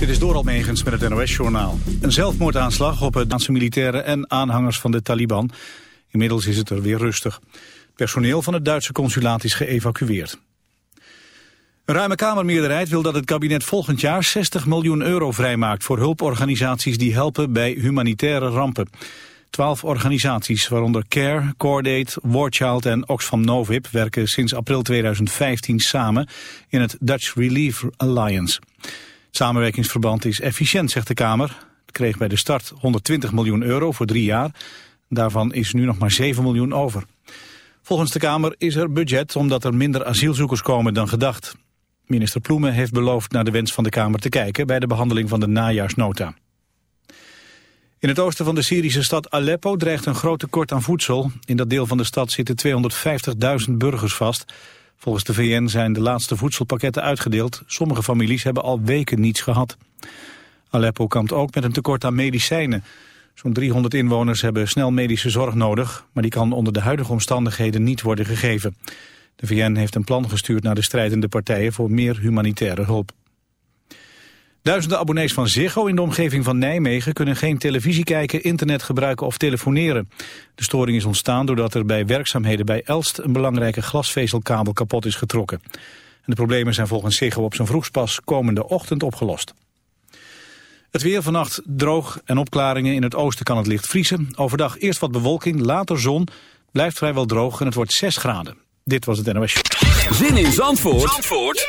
Dit is door Almegens met het NOS-journaal. Een zelfmoordaanslag op het Duitse militairen en aanhangers van de Taliban. Inmiddels is het er weer rustig. Personeel van het Duitse consulaat is geëvacueerd. Een ruime Kamermeerderheid wil dat het kabinet volgend jaar 60 miljoen euro vrijmaakt voor hulporganisaties die helpen bij humanitaire rampen. Twaalf organisaties, waaronder CARE, Cordate, Warchild en Oxfam Novib, werken sinds april 2015 samen in het Dutch Relief Alliance. Het samenwerkingsverband is efficiënt, zegt de Kamer. Het kreeg bij de start 120 miljoen euro voor drie jaar. Daarvan is nu nog maar 7 miljoen over. Volgens de Kamer is er budget omdat er minder asielzoekers komen dan gedacht. Minister Ploemen heeft beloofd naar de wens van de Kamer te kijken bij de behandeling van de najaarsnota. In het oosten van de Syrische stad Aleppo dreigt een groot tekort aan voedsel. In dat deel van de stad zitten 250.000 burgers vast. Volgens de VN zijn de laatste voedselpakketten uitgedeeld. Sommige families hebben al weken niets gehad. Aleppo kampt ook met een tekort aan medicijnen. Zo'n 300 inwoners hebben snel medische zorg nodig... maar die kan onder de huidige omstandigheden niet worden gegeven. De VN heeft een plan gestuurd naar de strijdende partijen... voor meer humanitaire hulp. Duizenden abonnees van Ziggo in de omgeving van Nijmegen kunnen geen televisie kijken, internet gebruiken of telefoneren. De storing is ontstaan doordat er bij werkzaamheden bij Elst een belangrijke glasvezelkabel kapot is getrokken. En de problemen zijn volgens Ziggo op zijn vroegspas komende ochtend opgelost. Het weer vannacht droog en opklaringen. In het oosten kan het licht vriezen. Overdag eerst wat bewolking, later zon. Blijft vrijwel droog en het wordt 6 graden. Dit was het NOS. Zin in Zandvoort, Zandvoort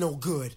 No good.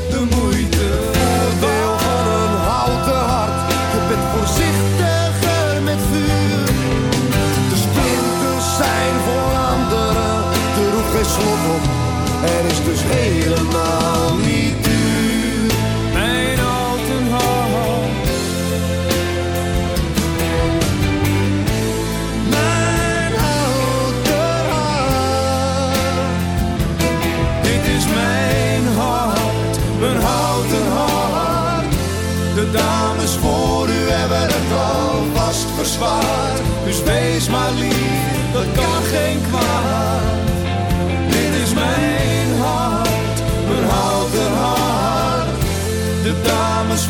er is dus helemaal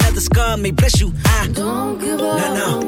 another scar may bless you. I don't give up. No, no.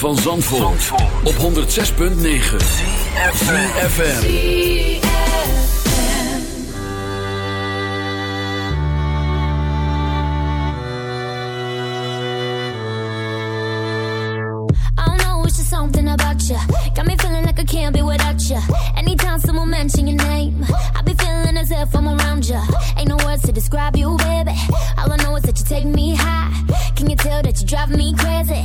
van Zandvoort, op 106.9 CFFM Something about you got me feeling like I can't be without you. Anytime someone mention your name, I be feeling as if I'm around you. Ain't no words to describe you, baby. All I know is that you take me high. Can you tell that you drive me crazy?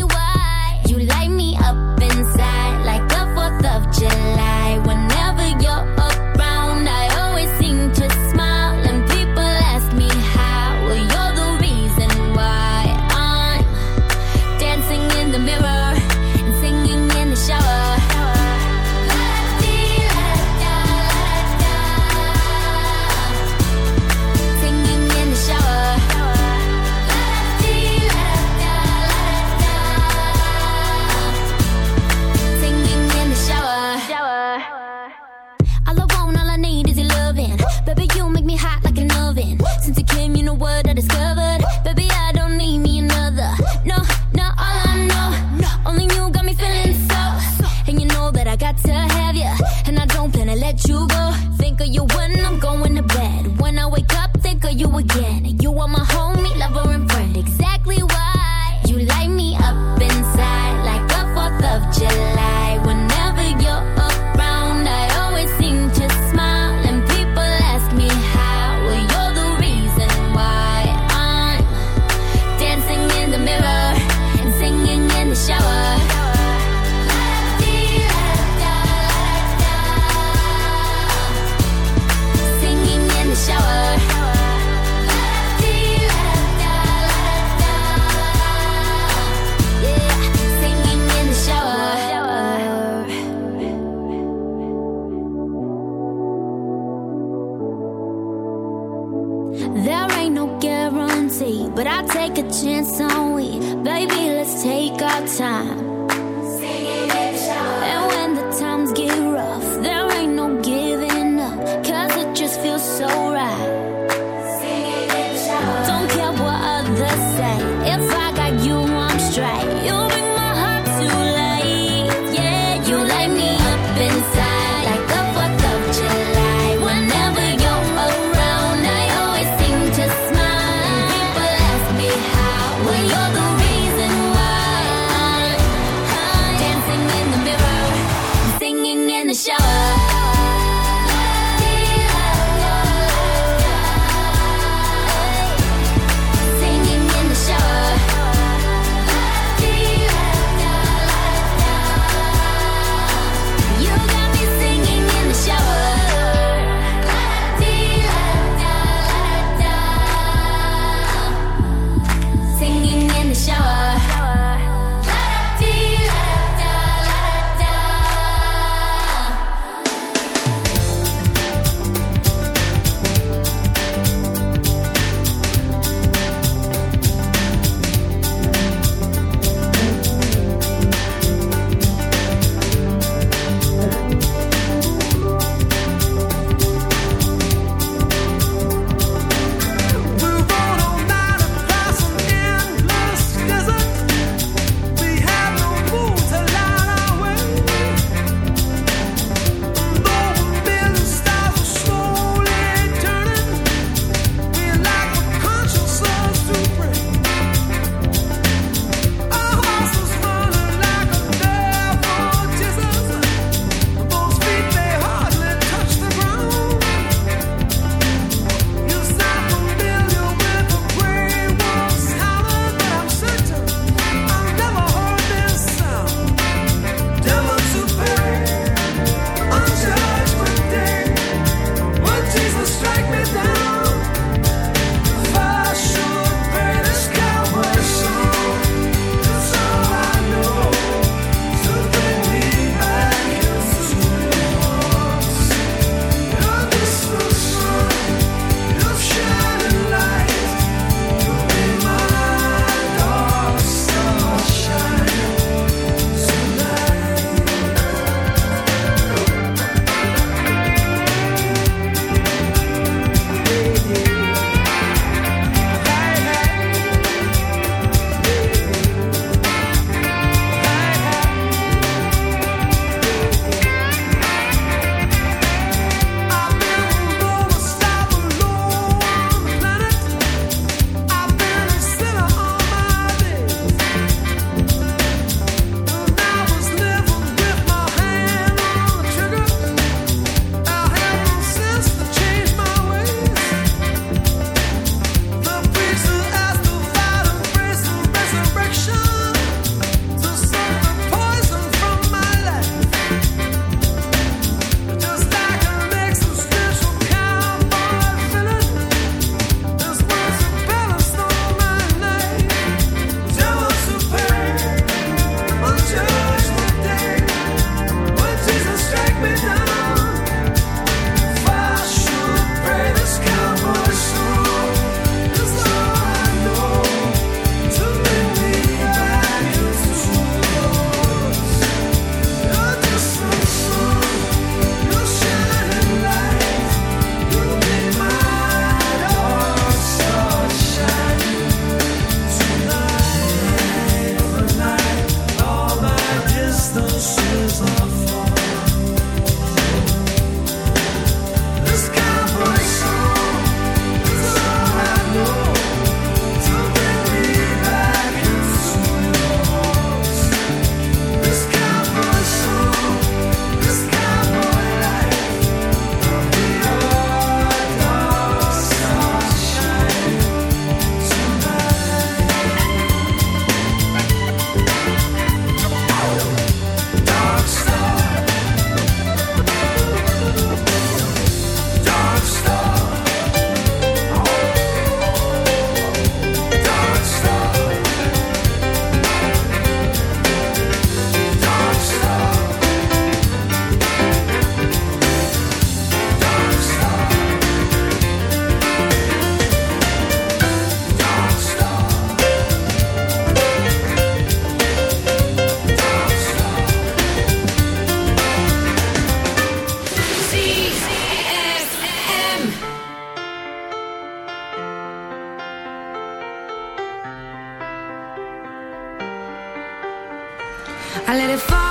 I let it fall.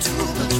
to the.